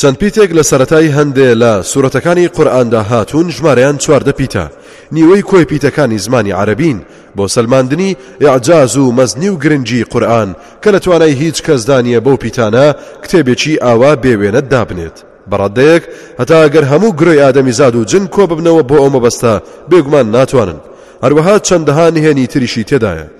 چەند پیتێک لە سەرەتای هەندێ لە سورەتەکانی قورئاندا هاتوون ژمارەیان چواردە پیتە، نیوەی کۆی پیتەکانی زمانی عەرەبین، بۆ سەلماندنی ئیعجاز و مەزنی و گرنگی قورئان کە لە توانای هیچ کەسدا نییە بەو پیتانە کتێبێکی ئاوا بێ وێنە دابنێت بە ڕادەیەک هەتا گەر هەموو گرۆی ئادەمیزاد و جن کۆببنەوە بۆ ئەو مەبەستە بێگومان ناتوانن هەروەها چەندەها نهێنی تریشی تێدایە.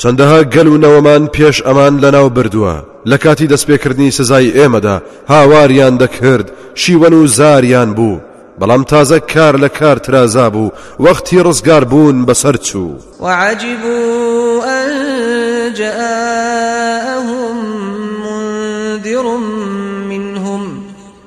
چەندەها گەل و نەوەمان پێش ئەمان لەناو بردووە لە کاتی دەستپێکردنی سزای ئێمەدا هاواریان دەکرد شیوەن و زاریان بوو بەڵام تازە کار لە کار ترازا بوو وەختی ڕزگار بوون بەسەر چوو وعجب جاءهم منذر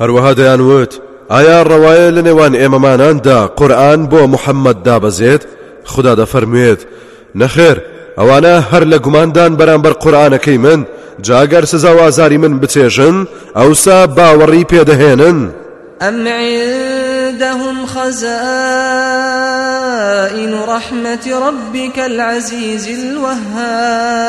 هەروەها دەیان وت، ئایا ڕەوایە لە نێوان ئێمەماناندا قورئان بۆ محەممەد دابەزێت؟ خودا دەفەرموێت، نەخێر، ئەوانە هەر لە گوماندان بەرامبەر قورئانەکەی من، جا گەر سزا و ئازاری من بچێژن، ئەوسا باوەڕی پێ دەهێنن. ئەم عیندەهم خەزائین ڕەحمەتی ڕەبیکە العەزیزی الوەهاب.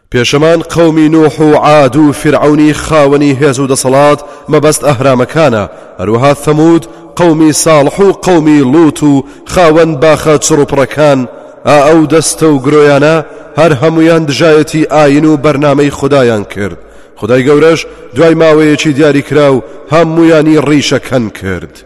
پێشەمان قەومی نوح و عاد و فیرعەونی خاوەنی هێز و دەسەڵات مەبەست ئەهرامەکانە هەروەها ثەمود قەومی ساڵح و قەومی لوط و خاوەن باخە چڕوپڕەکان ئا ئەو دەستە و گرۆیانە هەر هەموویان دژایەتی ئاین و بەرنامەی خودایان کرد خودای گەورەش دوای ماوەیەکی دیاریکراو هەموویانی ڕیشەکەن کرد.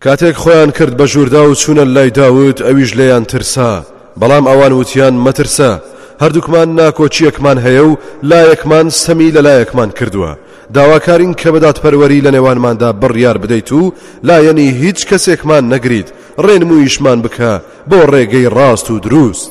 کاتێک خۆیان کرد بە ژووردا و چوونە لای داود ئەویش لێیان ترسا بەڵام ئەوان وتیان مەترسە هەردووکمان ناکۆکیەکمان هەیە و لایەکمان ستەمی لە لایەکمان کردووە داواکارین کە بەدادپەروەری لە نێوانماندا بڕیار بدەیت و لایەنی هیچ کەسێکمان نەگریت ڕێنمویشمان بکە بۆ ڕێگەی ڕاست و دروست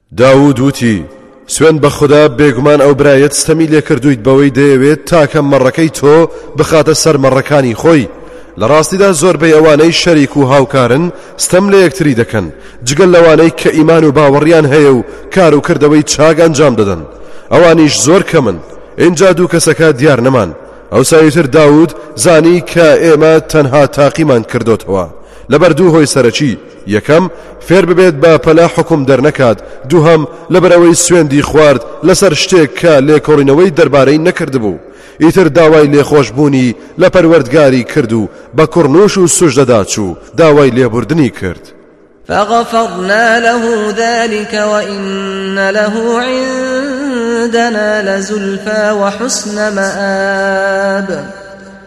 داود وتی، سوێند بە خودا بێگومان ئەو برایەت ستەمی لێکردوویت بەوەی دەیەوێت تاکە مەڕەکەی تۆ بخاتە سەر مەڕەکانی خۆی، لە ڕاستیدا زۆربەی ئەوانەی شەریک و هاوکارن ستەم لە یەکتری دەکەن، جگە لەوانەی کە ئیمان و باوەڕیان هەیە و کار و کردەوەی چاک ئەنجام دەدەن، ئەوانیش زۆر کەمن. ئینجا دوو کەسەکە دیار نەمان. ئەوساییتر داود زانی کە ئێمە تەنها تاقیمان کردۆتەوە لەبەر دوو هۆی سەرەکی، یەکەم، فێر ببێت بە پەلە حوکم دەرنەکات، دووهەم، لەبەرئەوەی سوێندی خوارد لەسەر شتێک کە لێکۆڵینەوەی دەربارەی نەکردبوو، ئیتر داوای لێخۆشبوونی لە پەروەردگاری کرد و بە کوڕنووش و سوژدەدا چوو، داوای لێبوردنی کرد. فغفرنا له ذلک وان له عندنا لزلفی وحسن مآب.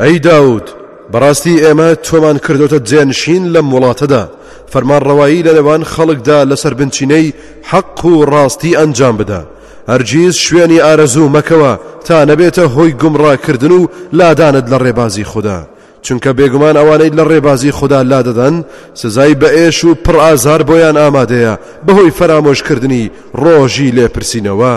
ئەی داود، بەڕاستی ئێمە تۆمان کردۆتە جێنشین لەم وڵاتەدا، فەرمانڕەوایی لە نێوان خەڵکدا لەسەر بنچینەی حەق و ڕاستی ئەنجام بدە، هەرگیز شوێنی ئارەزوو مەکەوە تا نەبێتە هۆی گومڕاکردن و لادانت لە ڕێبازی خودا، چونکە بێگومان ئەوانەی لە ڕێبازی خودا لادەدەن سزای بەئێش و پڕ ئازار بۆیان ئامادەیە بەهۆی فەرامۆشکردنی ڕۆژی لێپرسینەوە.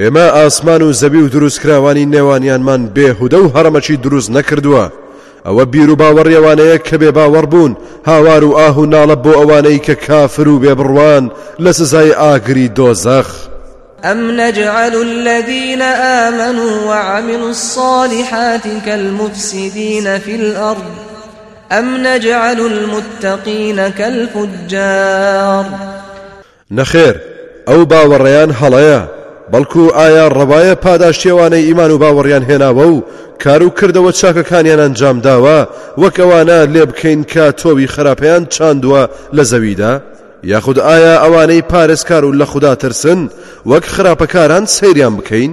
ئێمە ئاسمان و زەوی و دروستکراوانی نێوانیانمان بێ هودە و هەڕەمەکی دروست نەکردووە ئەوە بیر و باوەڕی ئەوانەیە کە بێ باوەڕ بوون هاوار و ئاه و ناڵە بۆ ئەوانەی کە کافر و بێ بڕوان لە سزای ئاگری دۆزەخ أم نجعل الذين آمنوا وعملوا الصالحات كالمفسدين في الأرض أم نجعل المتقين كالفجار نەخێر، ئەو باوەڕەیان هەڵەیە، بەڵکو ئایا ڕەوایە پاداشتی ئەوانەی ئیمان و باوەڕیان هێناوە و کار و کردەوە چاکەکانیان ئەنجام داوە وەک ئەوانە لێ بکەین کە تۆوی خراپەیان چاندووە لە زەویدا؟ یاخود ئایا ئەوانەی پارێزکار و لە خودا ترسن وەک خراپەکاران سەیریان بکەین؟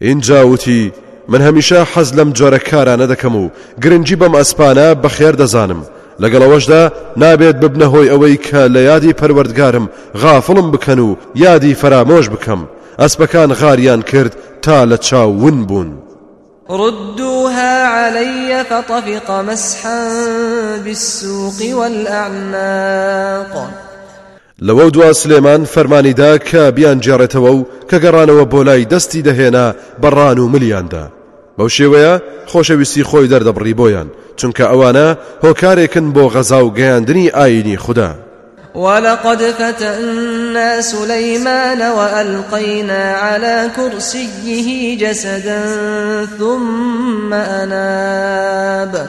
ئینجا وتی، من هەمیشە حەز لەم جۆرە کارانە دەکەم و گرنگی بەم ئەسپانە بەخێر دەزانم، لەگەڵ ئەوەشدا نابێت ببنە هۆی ئەوەی کە لە یادی پەروەردگارم غافڵم بکەن و یادی فەرامۆش بکەم، ئەسپەکان غاریان کرد تا لە چاو ون بوون. ردوها علی فطفق مسحا بالسوق والأعناق. لەوە دوا سلێمان فەرمانی دا کە بیانگێڕێتەوە و کە گەڕانەوە بۆ لای دەستی دەهێنا بە ڕان و ملیاندا بەو شێوەیە خۆشەویستی خۆی دەردەبڕی بۆیان چونکە ئەوانە هۆکارێکن بۆ غەزا و گەیاندنی ئاینی خودا ولقد فتنا سليمان وألقينا على كرسيه جسدا ثم أناب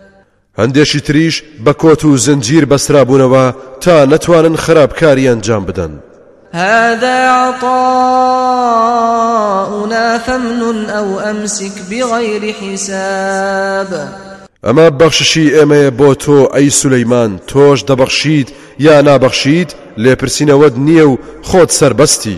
هەندێکی تریش بە کۆت و زنجیر بەسترابوونەوە تا نەتوانن خراپکاری ئەنجام بدەن هذا عطاؤنا فمن أو أمسك بغير حساب ئەمە بەخششی ئێمەیە بۆ تۆ ئەی سولەیمان تۆش دەبەخشیت یا نابەخشیت لێپرسینەوەت نییە و خۆت سربەستی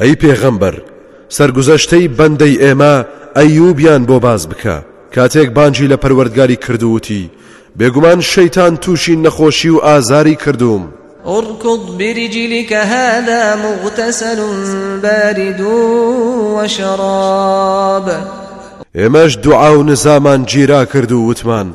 ئەی پێغەمبەر سەرگوزەشتەی بەندەی ئێمە ئەیوبیان بۆ باس بکە کاتێک بانگی لە پەروەردگاری کردو وتی، بێگومان شەیتان تووشی نەخۆشی و ئازاری کردووم. ارکض برجلک هذا مغتسل بارد وشراب. ئێمەش دوعا و نزامان گیرا کرد و وتمان،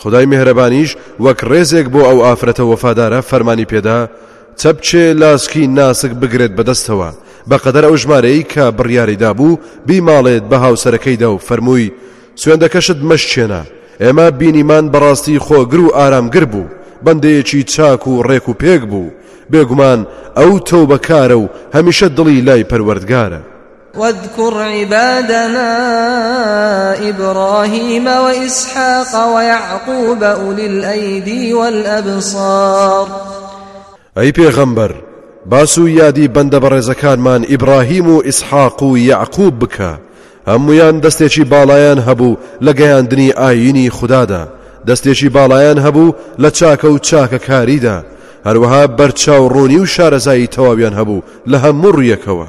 خودای مێهرەبانیش وەک ڕێزێک بۆ ئەو ئافرەتە وەفادارە فەرمانی پێدا چەپکێ لاسکی ناسک بگرێت بەدەستەوە بەقەدەر ئەو ژمارەی کە بڕیاری دابوو بیماڵێت بە هاوسەرەکەیدا و فەرمووی سوێندەکەشت مەشچێنە ئێمە بینیمان بەڕاستی خۆگر و ئارامگر بوو بەندەیەکی چاک و ڕێک و پێک بوو بێگومان ئەو تۆ بەکارە و هەمیشە دڵی لای پەروەردگارە واذکر عبادنا ابراهیم و اسحاق و یعقوب اولی الایدی والابصار ای پیغمبر باسو یادی بەندە بەڕێزەکانمان ئیبراهیم و ئیسحاق و یعقوب بکە هەمویان دەستێکی باڵایان هەبوو لە گەیاندنی ئاینی خوددادا دەستێکی باڵایان هەبوو لە چاکە و چاکەکاریدا هەروەها بەرچاو ڕوونی و شارەزایی تەواویان هەبوو لە هەموو ڕیەکەوە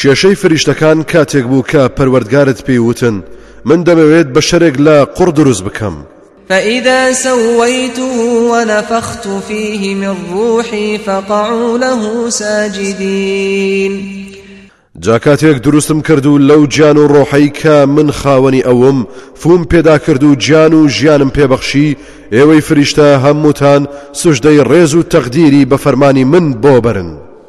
کێشەی فریشتەکان کاتێک بوو کە پەروەردگارت پێی وتن من دەمەوێت بەشەرێک لە قوڕ دروست بکەم. فإذا سویته ونفخت فیه من روحی فقعوا له ساجدین. جا کاتێک دروستم کرد و لەو گیان و ڕۆحەی کە من خاوەنی ئەوم فوم پێدا کرد و گیان و ژیانم پێبەخشی ئێوەی فریشتە هەمووتان سوژدەی ڕێز و تەقدیری بە فەرمانی من بۆ بەرن.